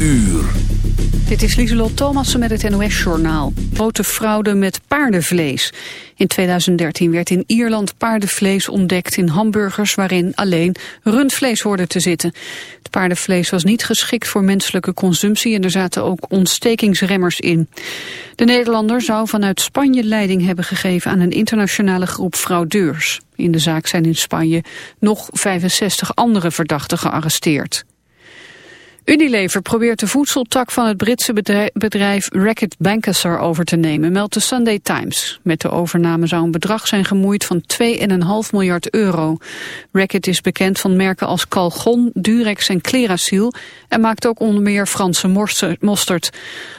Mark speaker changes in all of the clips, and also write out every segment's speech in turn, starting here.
Speaker 1: uur.
Speaker 2: Dit is Lieselot Thomassen met het NOS-journaal. Grote fraude met paardenvlees. In 2013 werd in Ierland paardenvlees ontdekt in hamburgers... waarin alleen rundvlees hoorde te zitten. Het paardenvlees was niet geschikt voor menselijke consumptie... en er zaten ook ontstekingsremmers in. De Nederlander zou vanuit Spanje leiding hebben gegeven... aan een internationale groep fraudeurs. In de zaak zijn in Spanje nog 65 andere verdachten gearresteerd. Unilever probeert de voedseltak van het Britse bedrijf Reckitt Benckiser over te nemen, meldt de Sunday Times. Met de overname zou een bedrag zijn gemoeid van 2,5 miljard euro. Reckitt is bekend van merken als Calgon, Durex en Clerasil en maakt ook onder meer Franse mosterd.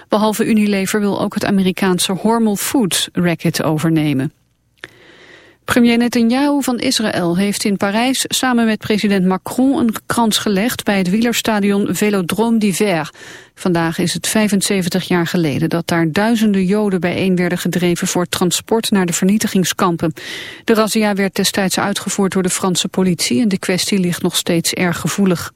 Speaker 2: Behalve Unilever wil ook het Amerikaanse Hormel Foods Reckitt overnemen. Premier Netanyahu van Israël heeft in Parijs samen met president Macron een krans gelegd bij het wielerstadion Velodrome d'Hiver. Vandaag is het 75 jaar geleden dat daar duizenden Joden bijeen werden gedreven voor transport naar de vernietigingskampen. De razzia werd destijds uitgevoerd door de Franse politie en de kwestie ligt nog steeds erg gevoelig.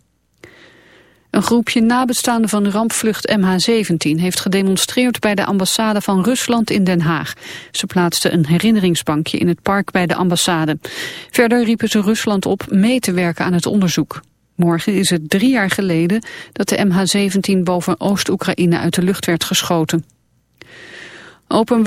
Speaker 2: Een groepje nabestaanden van rampvlucht MH17 heeft gedemonstreerd bij de ambassade van Rusland in Den Haag. Ze plaatsten een herinneringsbankje in het park bij de ambassade. Verder riepen ze Rusland op mee te werken aan het onderzoek. Morgen is het drie jaar geleden dat de MH17 boven Oost-Oekraïne uit de lucht werd geschoten. Open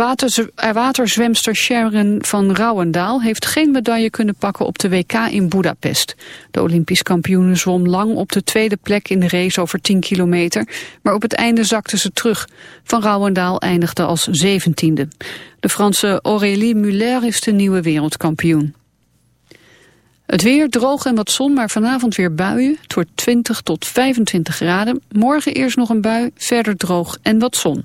Speaker 2: waterzwemster Sharon van Rouwendaal heeft geen medaille kunnen pakken op de WK in Budapest. De Olympisch kampioene zwom lang op de tweede plek in de race over 10 kilometer, maar op het einde zakte ze terug. Van Rouwendaal eindigde als zeventiende. De Franse Aurélie Muller is de nieuwe wereldkampioen. Het weer droog en wat zon, maar vanavond weer buien. Het wordt 20 tot 25 graden. Morgen eerst nog een bui, verder droog en wat zon.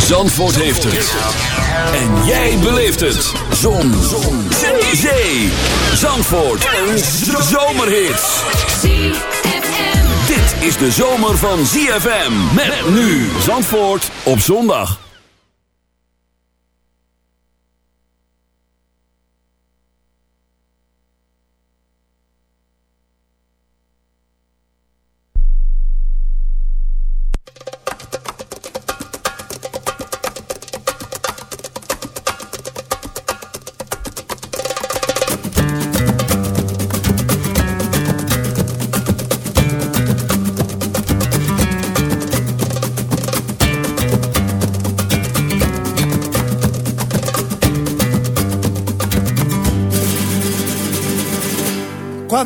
Speaker 1: Zandvoort heeft het. En jij beleeft het. Zon. Zon. Zee. Zandvoort. Een zomerhit. Dit is de zomer van ZFM. Met nu Zandvoort op zondag.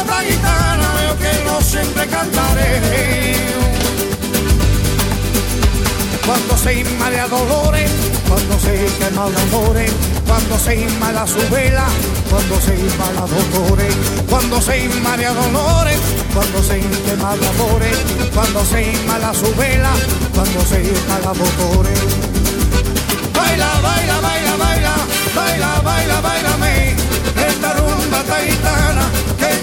Speaker 3: otra guitarra veo que no siempre cantaré. Cuando se inma de dolores, cuando se quema de amores, cuando se inma la su vela, cuando se inma la dolores, cuando se inma de dolores, cuando se quema de amores, cuando se inma la su vela, cuando se inma la dolores. Baila, baila, baila, baila, baila, baila, baila, me, esta rumba taitana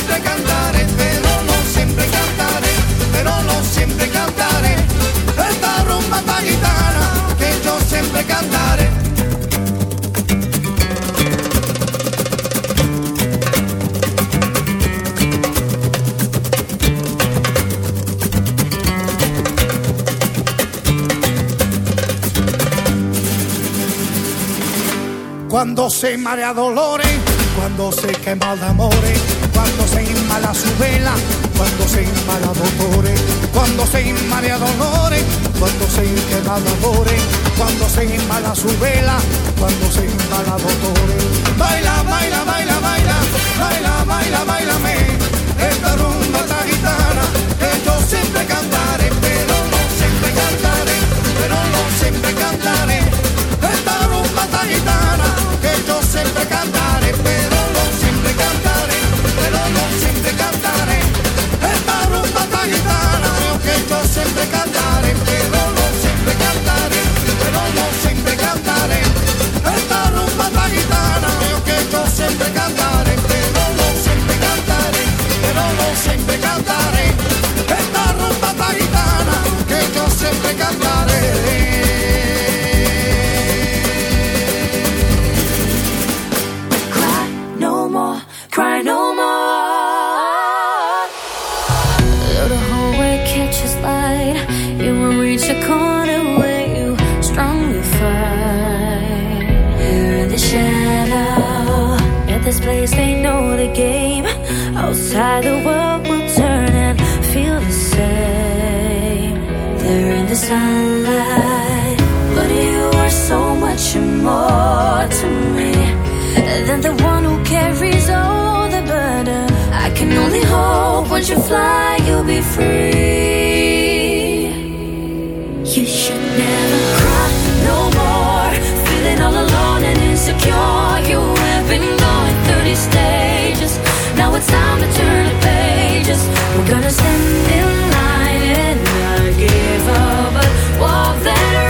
Speaker 3: Siempre cantare, pero no siempre cantare, pero no siempre cantare. Esta rumba tan gitana que yo siempre cantaré. Cuando se marea dolores, cuando se quema de amores, cuando se inmala su vela, cuando se inmala dolores, cuando se inmala dolores, cuando se de amores, cuando se inmala su vela, cuando se inmala dolores. Baila, baila, baila, baila, baila, baila, baila, me,
Speaker 4: Sempre cantare, e dare un po' da chitarra, che io che ho sempre cantar corner where you strongly fight. Here in the shadow, at this place they know the game. Outside the world will turn and feel the same. They're in the sunlight, but you are so much more to me than the one who carries all the burden. I can only hope once you fly, you'll be free. And. You have been going through these stages. Now it's time to turn the pages. We're gonna stand in line and not give up, but walk that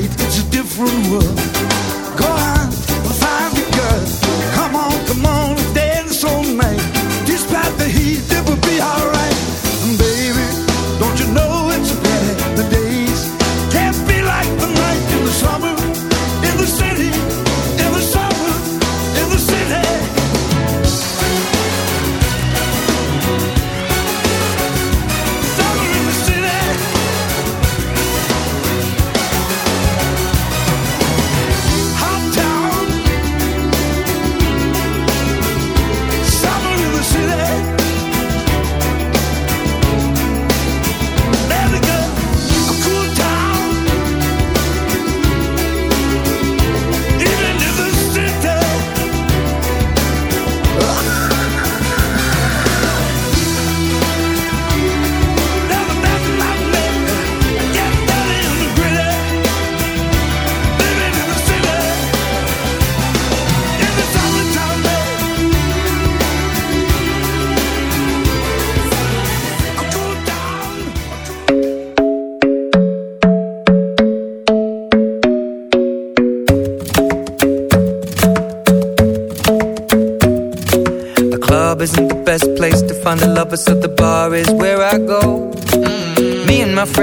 Speaker 5: it's a different world.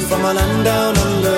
Speaker 6: from a land down under.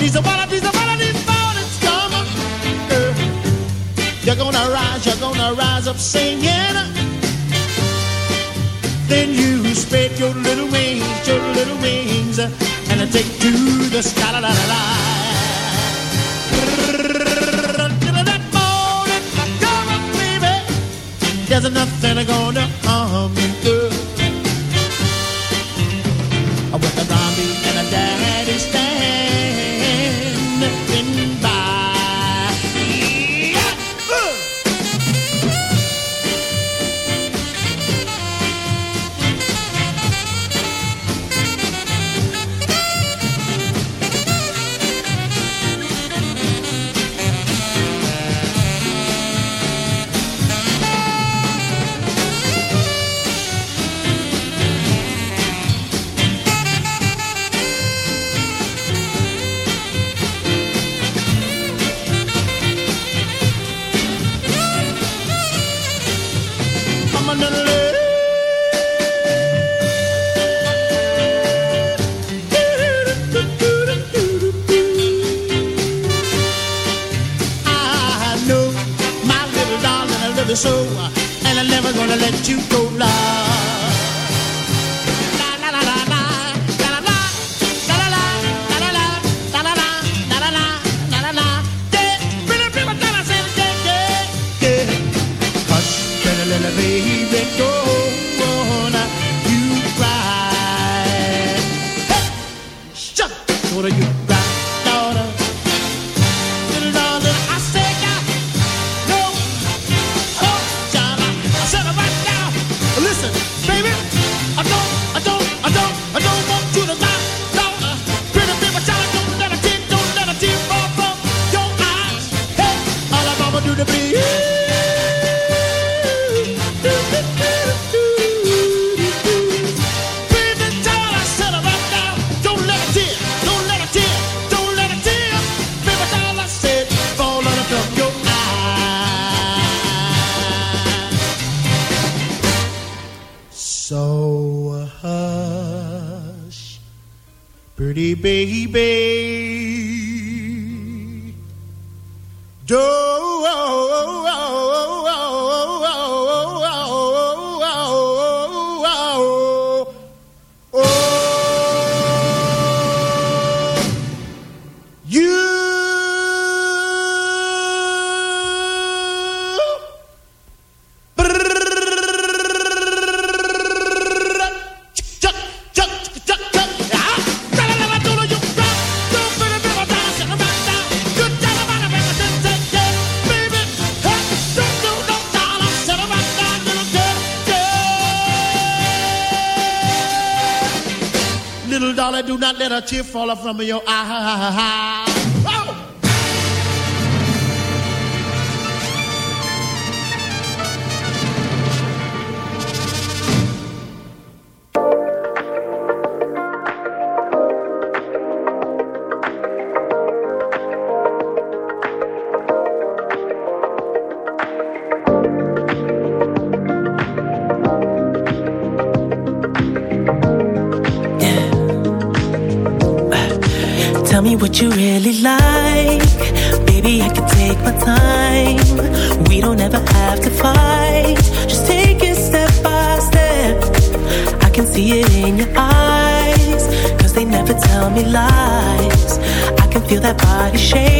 Speaker 3: These, of these, one of these mornings come, girl. You're gonna rise, you're gonna rise up singing. Then you spread your little wings, your little wings, and take to the sky. La, la, la, la. There's nothing gonna harm you, so, and I'm never gonna let you go. La la Little dollar, do not let a tear fall from your eye.
Speaker 7: time. We don't ever have to fight. Just take it step by step. I can see it in your eyes. Cause they never tell me lies. I can feel that body shake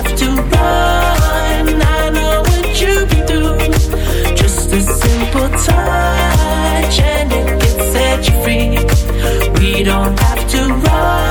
Speaker 7: don't have to run.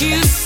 Speaker 7: you